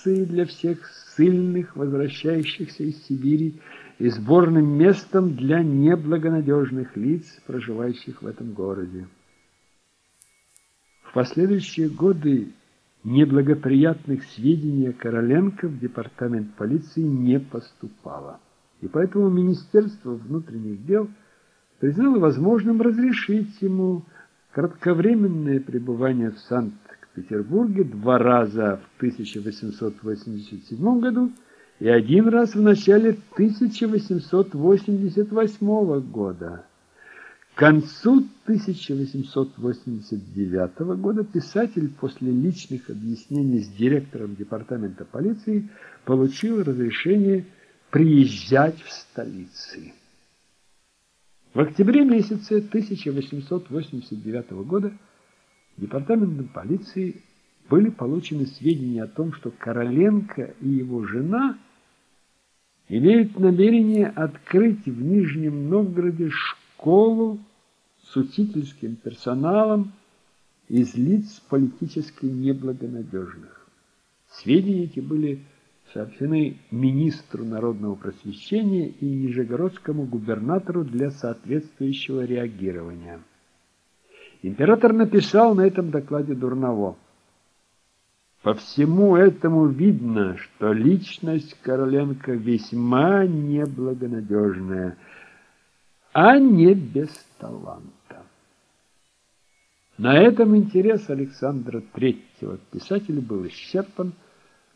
станцией для всех ссыльных, возвращающихся из Сибири, и сборным местом для неблагонадежных лиц, проживающих в этом городе. В последующие годы неблагоприятных сведений о Короленко в департамент полиции не поступало, и поэтому Министерство внутренних дел признало возможным разрешить ему кратковременное пребывание в Санкт-Петербурге два раза в 1887 году и один раз в начале 1888 года. К концу 1889 года писатель после личных объяснений с директором департамента полиции получил разрешение приезжать в столицы. В октябре месяце 1889 года департаментом полиции были получены сведения о том, что Короленко и его жена – имеют намерение открыть в Нижнем Новгороде школу с учительским персоналом из лиц политически неблагонадежных. Сведения эти были сообщены министру народного просвещения и нижегородскому губернатору для соответствующего реагирования. Император написал на этом докладе Дурново. По всему этому видно, что личность Короленко весьма неблагонадежная, а не без таланта. На этом интерес Александра Третьего писателя был исчерпан,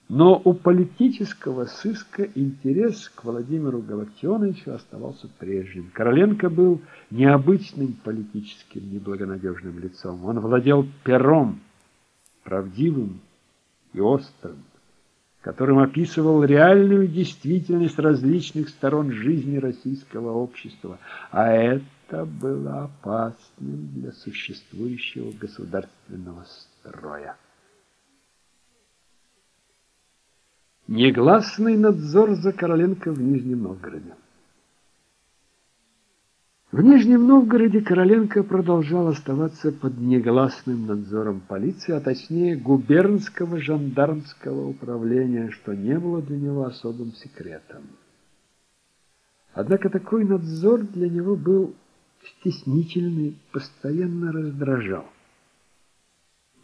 но у политического сыска интерес к Владимиру Галактионовичу оставался прежним. Короленко был необычным политическим неблагонадежным лицом. Он владел пером, правдивым, и острым, которым описывал реальную действительность различных сторон жизни российского общества, а это было опасным для существующего государственного строя. Негласный надзор за Короленко в Нижнем Новгороде. В Нижнем Новгороде Короленко продолжал оставаться под негласным надзором полиции, а точнее губернского жандармского управления, что не было для него особым секретом. Однако такой надзор для него был стеснительный, постоянно раздражал.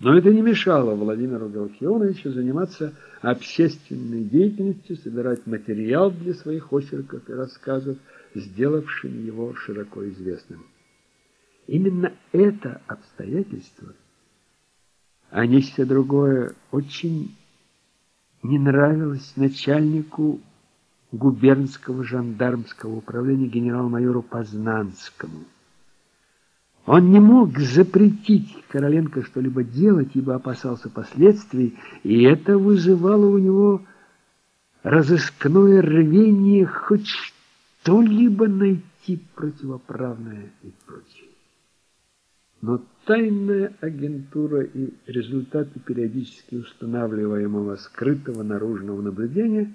Но это не мешало Владимиру Галактионовичу заниматься общественной деятельностью, собирать материал для своих очерков и рассказов, сделавшим его широко известным. Именно это обстоятельство, а не все другое, очень не нравилось начальнику губернского жандармского управления генерал-майору Познанскому. Он не мог запретить Короленко что-либо делать, ибо опасался последствий, и это вызывало у него разыскное рвение хоть что-либо найти противоправное и прочее. Но тайная агентура и результаты периодически устанавливаемого скрытого наружного наблюдения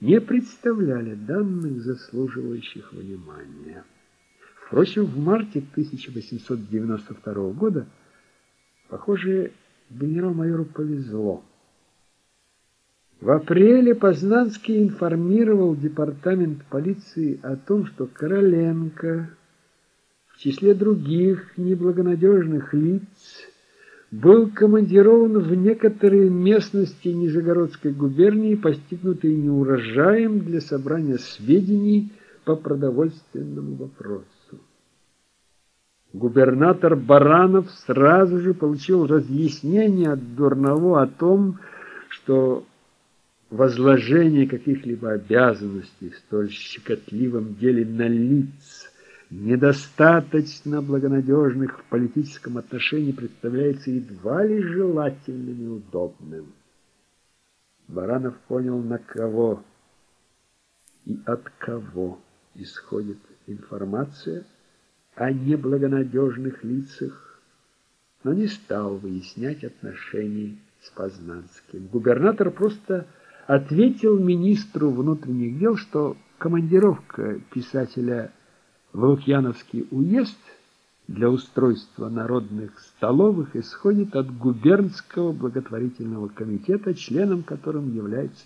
не представляли данных, заслуживающих внимания. Впрочем, в марте 1892 года, похоже, генерал-майору повезло. В апреле Познанский информировал департамент полиции о том, что Короленко в числе других неблагонадежных лиц был командирован в некоторые местности Нижегородской губернии, постигнутые неурожаем для собрания сведений по продовольственному вопросу. Губернатор Баранов сразу же получил разъяснение от Дурново о том, что возложение каких-либо обязанностей в столь щекотливом деле на лиц, недостаточно благонадежных в политическом отношении, представляется едва ли желательным и удобным. Баранов понял, на кого и от кого исходит информация о неблагонадежных лицах, но не стал выяснять отношений с Познанским. Губернатор просто ответил министру внутренних дел, что командировка писателя в Лукьяновский уезд для устройства народных столовых исходит от губернского благотворительного комитета, членом которым является